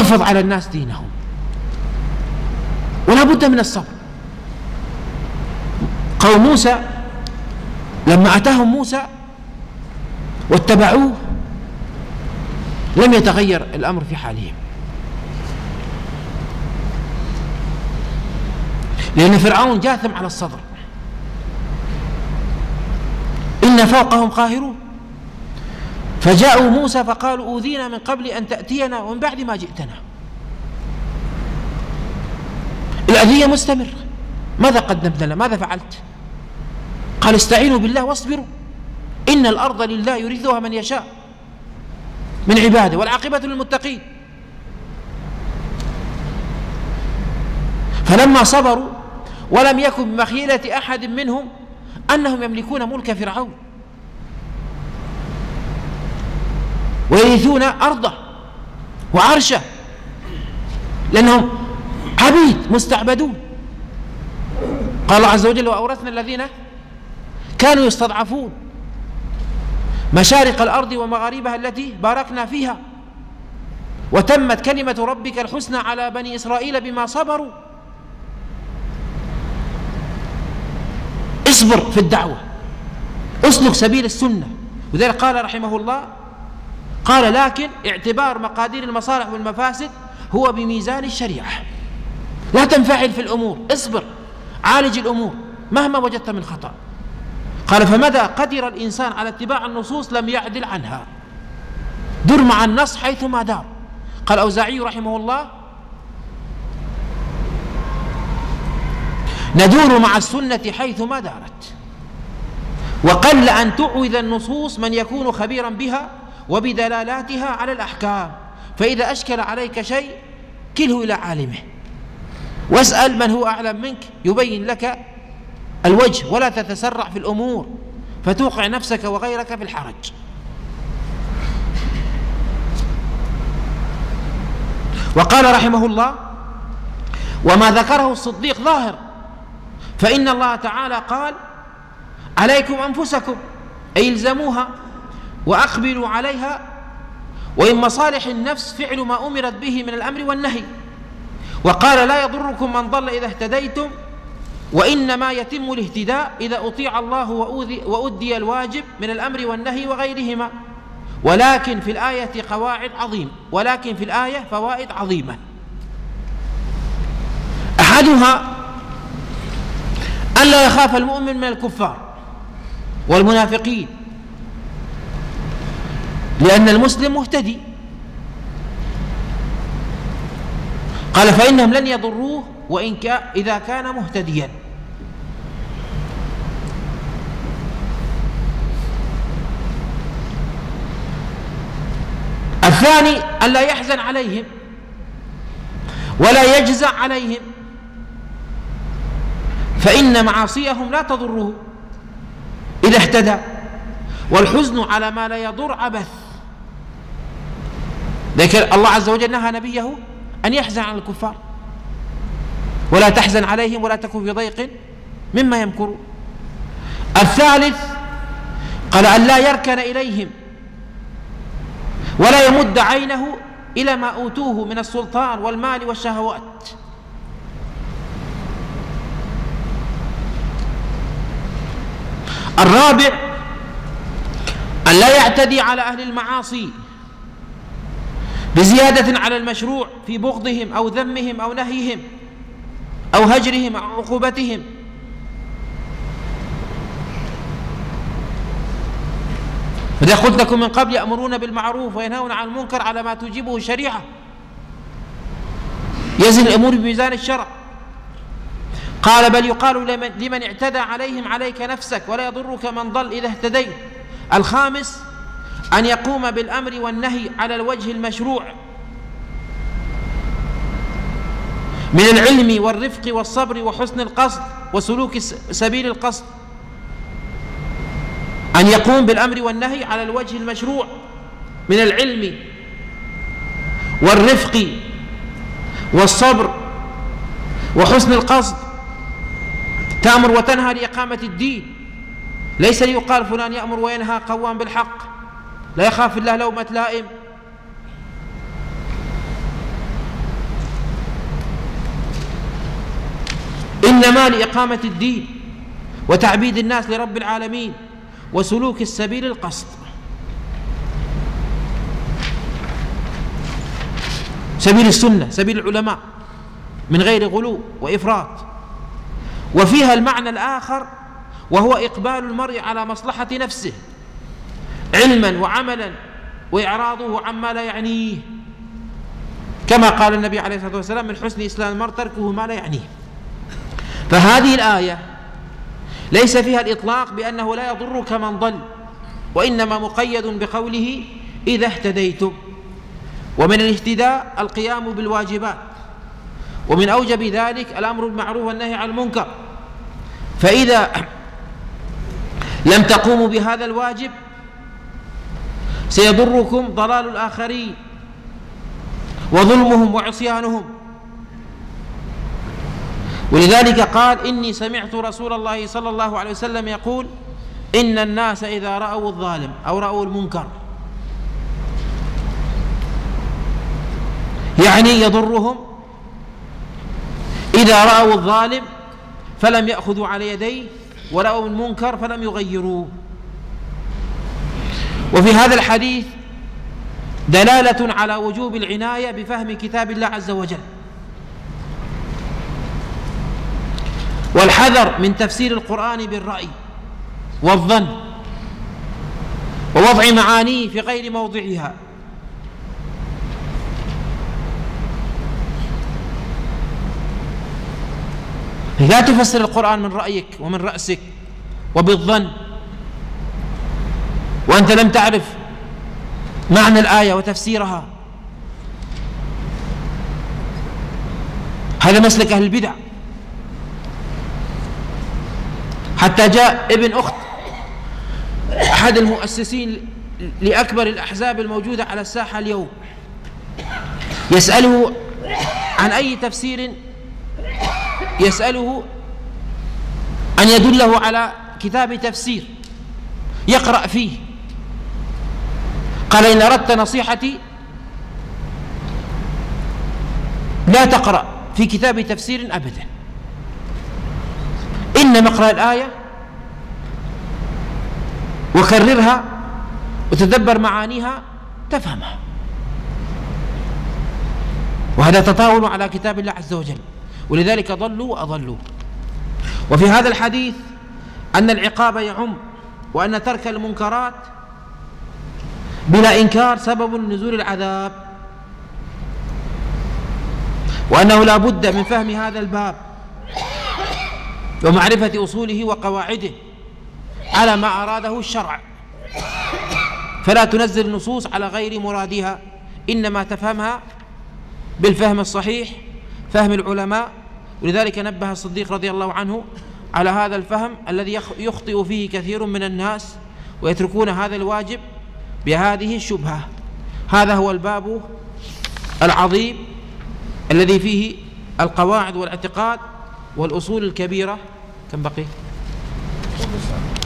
A: يحفظ على الناس دينهم. ولا بد من الصبر. قوم موسى لما أتاهم موسى واتبعوه لم يتغير الأمر في حالهم. لأن فرعون جاثم على الصدر. إن فوقهم قاهرون. فجاءوا موسى فقالوا أوذينا من قبل أن تأتينا ومن بعد ما جئتنا. الأذية مستمرة. ماذا قدمت لنا ماذا فعلت؟ قال استعينوا بالله واصبروا. إن الأرض لله يرثها من يشاء. من عباده. والعاقبة للمتقين. فلما صبروا ولم يكن بمخيلة أحد منهم أنهم يملكون ملك فرعون. ويرثون أرضه وعرشه لأنهم عبيد مستعبدون. قال الله عز وجل وأورثنا الذين كانوا يستضعفون مشارق الأرض ومغاربها التي باركنا فيها. وتمت كلمة ربك الحسنى على بني إسرائيل بما صبروا. اصبر في الدعوة أسلك سبيل السنة. وذلك قال رحمه الله قال لكن اعتبار مقادير المصالح والمفاسد هو بميزان الشريعة. لا تنفعل في الأمور اصبر عالج الأمور مهما وجدت من خطأ. قال فمدى قدر الإنسان على اتباع النصوص لم يعدل عنها؟ در مع النص حيثما دار. قال أوزاعي رحمه الله ندور مع السنة حيثما دارت. وقل أن تعوذ النصوص من يكون خبيرا بها وبدلالاتها على الأحكام. فإذا أشكل عليك شيء كله إلى عالمه. واسأل من هو أعلم منك يبين لك الوجه ولا تتسرع في الأمور. فتوقع نفسك وغيرك في الحرج. وقال رحمه الله وما ذكره الصديق ظاهر. فإن الله تعالى قال عليكم أنفسكم. أي الزموها. وأقبلوا عليها وإن مصالح النفس فعل ما أمرت به من الأمر والنهي. وقال لا يضركم من ضل إذا اهتديتم وإنما يتم الاهتداء إذا أطيع الله وأدي الواجب من الأمر والنهي وغيرهما. ولكن في الآية قواعد عظيمة ولكن في الآية فوائد عظيمة. أحدها ألا يخاف المؤمن من الكفار والمنافقين. لأن المسلم مهتدي. قال فإنهم لن يضروه وإن كان إذا كان مهتديا. الثاني ألا يحزن عليهم ولا يجزع عليهم. فإن معاصيهم لا تضره إذا اهتدى. والحزن على ما لا يضر عبث لكن الله عز وجل نهى نبيه أن يحزن على الكفار ولا تحزن عليهم ولا تكن في ضيق مما يمكرون. الثالث قال أن لا يركن إليهم ولا يمد عينه إلى ما أوتوه من السلطان والمال والشهوات. الرابع أن لا يعتدي على أهل المعاصي بزيادة على المشروع في بغضهم أو ذمهم أو نهيهم أو هجرهم أو عقوبتهم. فإذا قلت لكم من قبل يأمرون بالمعروف وينهون عن المنكر على ما توجبه الشريعة. يزن الأمور بميزان الشرع. قال بل يقال لمن, لمن اعتدى عليهم عليك نفسك ولا يضرك من ضل إذا اهتديت. الخامس أن يقوم بالأمر والنهي على الوجه المشروع. من العلم والرفق والصبر وحسن القصد وسلوك سبيل القصد. أن يقوم بالأمر والنهي على الوجه المشروع. من العلم والرفق والصبر وحسن القصد. تأمر وتنهى لإقامة الدين. ليس ليقال فلان يأمر وينهى قوام بالحق. لا يخاف الله لومة لائم. إنما لإقامة الدين وتعبيد الناس لرب العالمين وسلوك السبيل القصد. سبيل السنة سبيل العلماء من غير غلو وإفراط. وفيها المعنى الآخر وهو إقبال المرء على مصلحة نفسه. علما وعملا وإعراضه عما لا يعنيه. كما قال النبي عليه الصلاة والسلام من حسن إسلام المرء تركه ما لا يعنيه. فهذه الآية ليس فيها الإطلاق بأنه لا يضرك من ضل وإنما مقيد بقوله إذا اهتديتم ومن الاهتداء القيام بالواجبات. ومن أوجب ذلك الأمر بالمعروف والنهي عن المنكر. فإذا لم تقوموا بهذا الواجب سيضركم ضلال الآخرين وظلمهم وعصيانهم. ولذلك قال إني سمعت رسول الله صلى الله عليه وسلم يقول إن الناس إذا رأوا الظالم أو رأوا المنكر يعني يضرهم. إذا رأوا الظالم فلم يأخذوا على يديه ورأوا المنكر فلم يغيروه. وفي هذا الحديث دلالة على وجوب العناية بفهم كتاب الله عز وجل. والحذر من تفسير القرآن بالرأي والظن ووضع معانيه في غير موضعها. لا تفسر القرآن من رأيك ومن رأسك وبالظن وأنت لم تعرف معنى الآية وتفسيرها. هذا مسلك أهل البدع. حتى جاء ابن أخت أحد المؤسسين لأكبر الأحزاب الموجودة على الساحة اليوم. يسأله عن أي تفسير يسأله أن يدله على كتاب تفسير يقرأ فيه. قال إن أردت نصيحتي. لا تقرأ في كتاب تفسير أبدا. إن مقرأ الآية وكررها وتدبر معانيها تفهمها. وهذا تطاول على كتاب الله عز وجل. ولذلك ضلوا وأضلوا. وفي هذا الحديث أن العقاب يعم وأن ترك المنكرات بلا إنكار سبب نزول العذاب. وأنه لا بد من فهم هذا الباب ومعرفة أصوله وقواعده على ما أراده الشرع. فلا تنزل النصوص على غير مرادها إنما تفهمها بالفهم الصحيح فهم العلماء. ولذلك نبه الصديق رضي الله عنه على هذا الفهم الذي يخطئ فيه كثير من الناس ويتركون هذا الواجب بهذه الشبهة. هذا هو الباب العظيم الذي فيه القواعد والاعتقاد والأصول الكبيرة. كم بقي؟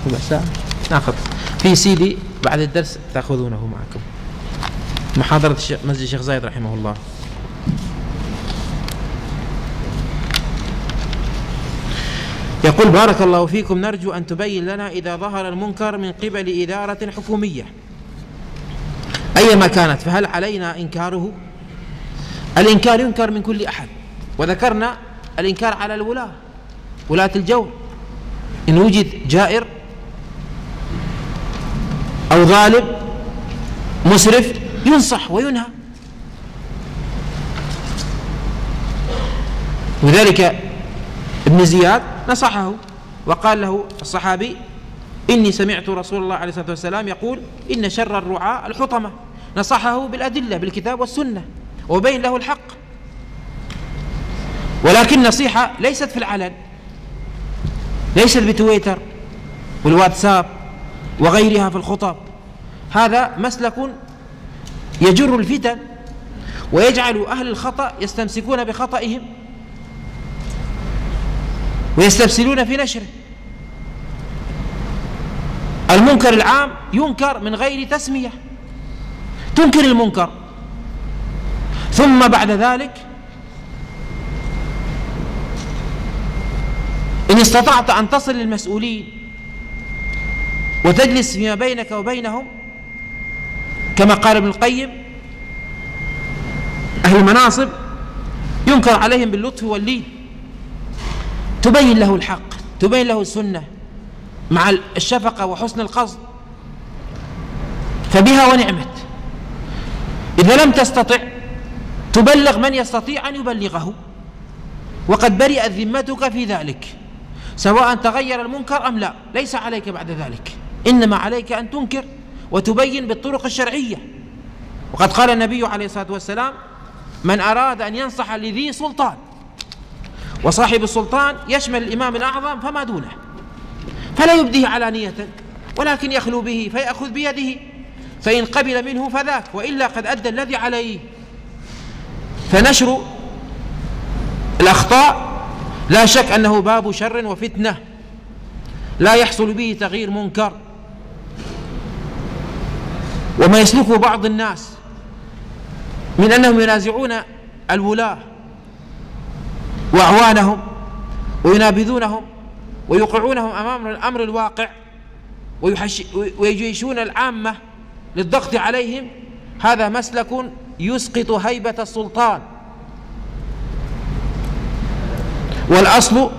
A: ربع ساعة ناخذ. في سيدي بعد الدرس تأخذونه معكم. محاضرة مسجد الشيخ زايد رحمه الله. يقول بارك الله فيكم. نرجو أن تبين لنا إذا ظهر المنكر من قبل إدارة حكومية. أيما كانت فهل علينا إنكاره؟ الإنكار ينكر من كل أحد. وذكرنا الإنكار على الولاة ولاة الجور إن وجد جائر أو ظالم مسرف ينصح وينهى. وذلك ابن زياد نصحه وقال له الصحابي إني سمعت رسول الله عليه الصلاة والسلام يقول إن شر الرعاة الحطمة. نصحه بالأدلة بالكتاب والسنة وبين له الحق. ولكن نصيحة ليست في العلن ليست بتويتر والواتساب وغيرها في الخطب هذا مسلك يجر الفتن ويجعل أهل الخطأ يستمسكون بخطئهم ويستبسلون في نشره. المنكر العام ينكر من غير تسمية. تنكر المنكر. ثم بعد ذلك إن استطعت أن تصل للمسؤولين وتجلس فيما بينك وبينهم كما قال ابن القيم أهل المناصب ينكر عليهم باللطف واللين. تبين له الحق تبين له السنة مع الشفقة وحسن القصد فبها ونعمت. إذا لم تستطع تبلغ من يستطيع أن يبلغه. وقد برئت ذمتك في ذلك سواء تغير المنكر أم لا ليس عليك بعد ذلك. إنما عليك أن تنكر وتبين بالطرق الشرعية. وقد قال النبي عليه الصلاة والسلام من أراد أن ينصح لذي سلطان وصاحب السلطان يشمل الإمام الأعظم فما دونه. فلا يبديه علانية ولكن يخلو به فيأخذ بيده. فإن قبل منه فذاك وإلا قد أدى الذي عليه. فنشر الأخطاء. لا شك أنه باب شر وفتنة. لا يحصل به تغيير منكر. وما يسلكه بعض الناس من أنهم ينازعون الولاة وأعوانهم وينابذونهم ويوقعونهم أمام الأمر الواقع ويجيشون العامة للضغط عليهم هذا مسلك يسقط هيبة السلطان. والأصل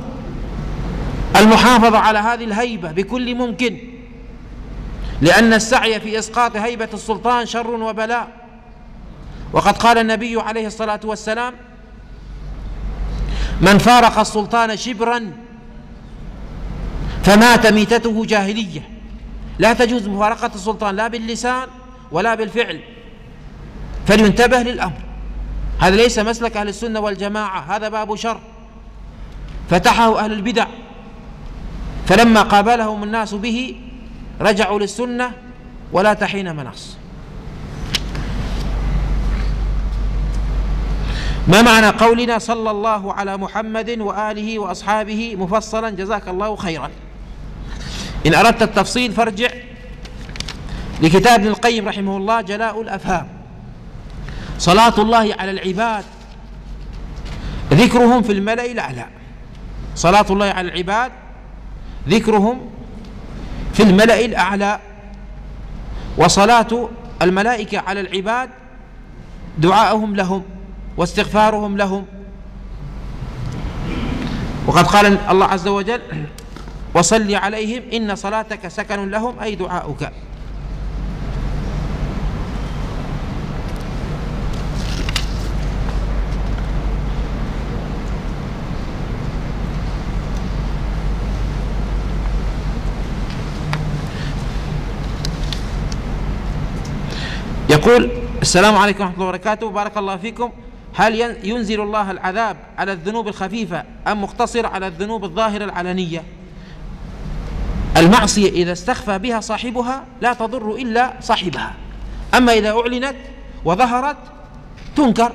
A: المحافظة على هذه الهيبة بكل ممكن لأن السعي في إسقاط هيبة السلطان شر وبلاء. وقد قال النبي عليه الصلاة والسلام من فارق السلطان شبرا فمات ميتته جاهلية. لا تجوز مفارقة السلطان لا باللسان ولا بالفعل. فلينتبه للأمر. هذا ليس مسلك أهل السنة والجماعة هذا باب شر. فتحه أهل البدع. فلما قابلهم الناس به رجعوا للسنة ولا تحين مناص. ما معنى قولنا صلى الله على محمد وآله وأصحابه مفصلا؟ جزاك الله خيرا. إن أردت التفصيل فارجع لكتاب ابن القيم رحمه الله جلاء الأفهام. صلاة الله على العباد ذكرهم في الملأ الأعلى. صلاة الله على العباد ذكرهم في الملأ الأعلى. وصلاة الملائكة على العباد دعاءهم لهم واستغفارهم لهم. وقد قال الله عز وجل وصل عليهم إن صلاتك سكن لهم أي دعاؤك. يقول السلام عليكم ورحمة الله وبركاته. بارك الله فيكم. هل ينزل الله العذاب على الذنوب الخفيفة أم مقتصر على الذنوب الظاهرة العلنية؟ المعصية إذا استخفى بها صاحبها لا تضر إلا صاحبها. أما إذا أعلنت وظهرت تنكر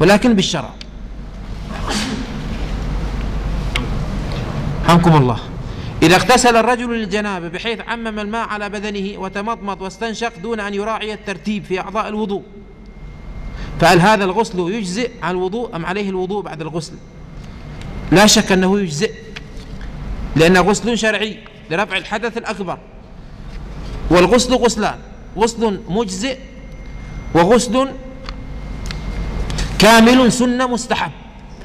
A: ولكن بالشرع. حمكم الله. إذا اغتسل الرجل للجنابة بحيث عمم الماء على بدنه وتمضمض واستنشق دون أن يراعي الترتيب في أعضاء الوضوء فهل هذا الغسل يجزئ عن الوضوء أم عليه الوضوء بعد الغسل؟ لا شك أنه يجزئ. لأنه غسل شرعي لرفع الحدث الأكبر. والغسل غسلان. غسل مجزئ وغسل كامل سنة مستحب.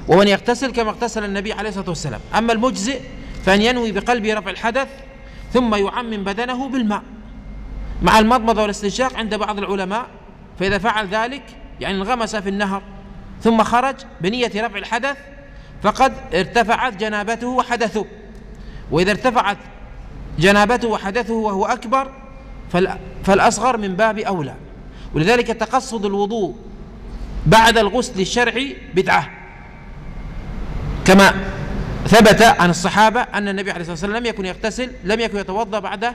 A: ومن يغتسل كما اغتسل النبي عليه الصلاة والسلام. أما المجزئ فأن ينوي بقلبه رفع الحدث ثم يعمم بدنه بالماء. مع المضمضة والاستنشاق عند بعض العلماء فإذا فعل ذلك يعني انغمس في النهر ثم خرج بنية رفع الحدث فقد ارتفعت جنابته وحدثه. وإذا ارتفعت جنابته وحدثه وهو أكبر فالأصغر من باب أولى. ولذلك تقصد الوضوء بعد الغسل الشرعي بدعة. كما ثبت عن الصحابة أن النبي عليه الصلاة والسلام لم يكن يغتسل لم يكن يتوضأ بعد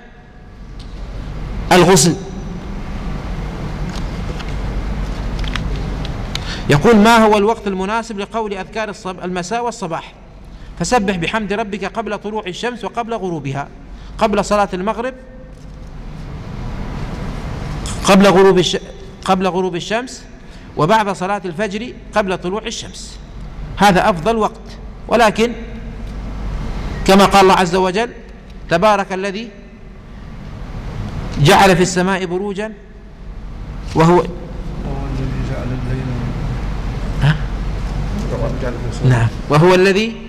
A: الغسل. يقول ما هو الوقت المناسب لقول أذكار المساء والصباح؟ فسبح بحمد ربك قبل طلوع الشمس وقبل غروبها. قبل صلاة المغرب. قبل غروب الش... قبل غروب الشمس وبعد صلاة الفجر قبل طلوع الشمس. هذا أفضل وقت. ولكن كما قال الله عز وجل تبارك الذي جعل في السماء بروجا وهو نعم. وهو الذي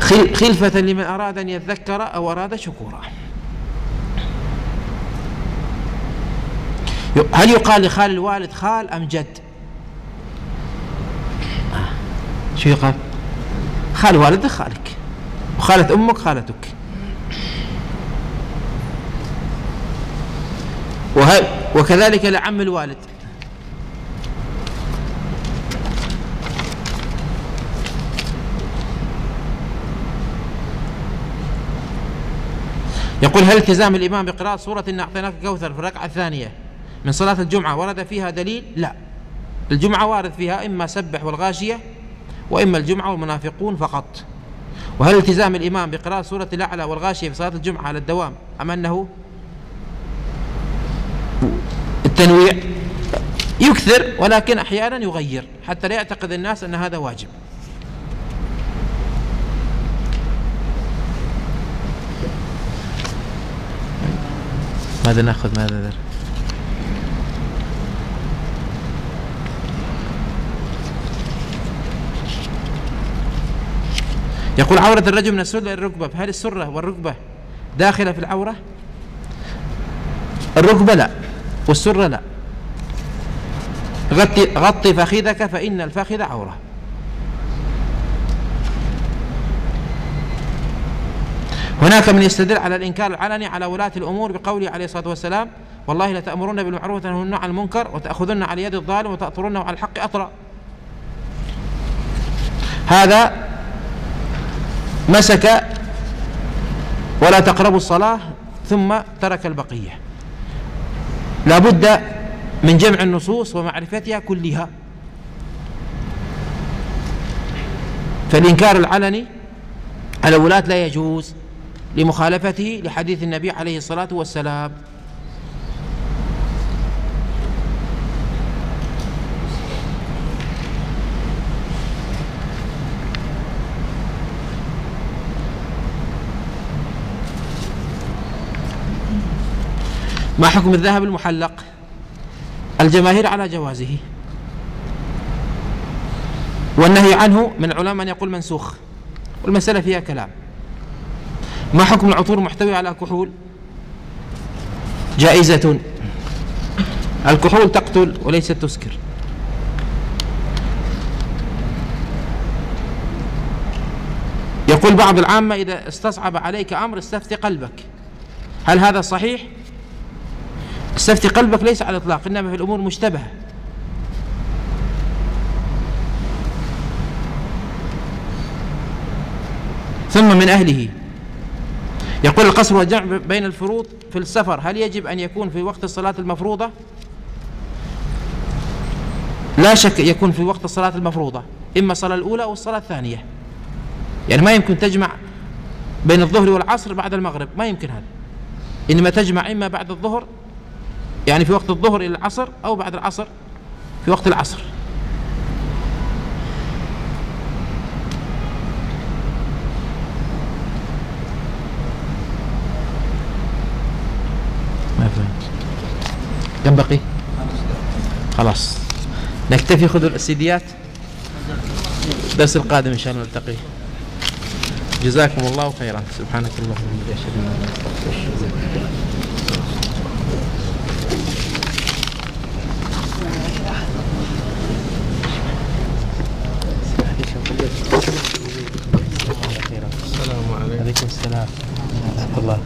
A: خلفة لمن أراد أن يذكر أو أراد شكورا. هل يقال لخال الوالد خال أم جد؟ شو يقال؟ خال والدك خالك. وخالة أمك خالتك. وكذلك لعم الوالد. يقول هل التزام الإمام بقراءة سورة إن أعطيناك كوثر في الركعة الثانية من صلاة الجمعة ورد فيها دليل؟ لا. الجمعة وارد فيها إما سبح والغاشية وإما الجمعة والمنافقون فقط. وهل التزام الإمام بقراءة سورة الأعلى والغاشية في صلاة الجمعة على الدوام أم أنه؟ التنويع يكثر ولكن أحيانا يغير حتى لا يعتقد الناس أن هذا واجب. ماذا نأخذ ماذا ذر يقول عورة الرجل من السرة إلى الركبة فهل السرة والركبة داخلة في العورة؟ الركبة لا والسرة لا. غطي, غطي فخذك فإن الفخذ عورة. هناك من يستدل على الإنكار العلني على ولاة الأمور بقوله عليه الصلاة والسلام والله لتأمرون بالمعروف وتنهون عن المنكر وتأخذن على يد الظالم وتأطرون على الحق أطرا. هذا مسك ولا تقربوا الصلاة ثم ترك البقية. لا بد من جمع النصوص ومعرفتها كلها. فالإنكار العلني على الولاة لا يجوز. لمخالفته لحديث النبي عليه الصلاة والسلام. ما حكم الذهب المحلق؟ الجماهير على جوازه. والنهي عنه من العلماء من يقول منسوخ. والمسألة فيها كلام. ما حكم العطور المحتوية على كحول؟ جائزة. الكحول تقتل وليست تسكر. يقول بعض العامة إذا استصعب عليك أمر استفتي قلبك. هل هذا صحيح؟ استفتي قلبك ليس على الإطلاق إنما في الأمور مشتبهة. ثم من أهله. يقول القصر والجمع بين الفروض في السفر هل يجب أن يكون في وقت الصلاة المفروضة؟ لا شك يكون في وقت الصلاة المفروضة إما الصلاة الأولى أو الصلاة الثانية. يعني ما يمكن تجمع بين الظهر والعصر بعد المغرب ما يمكن هذا. إنما تجمع إما بعد الظهر يعني في وقت الظهر إلى العصر أو بعد العصر في وقت العصر. كم بقي خلاص. نكتفي خذوا السيديات. الدرس القادم إن شاء الله نلتقي. جزاكم الله خيرا. سبحانك اللهم وبحمدك. أشهد أن لا إله إلا أنت. السلام عليكم السلام. انت الله.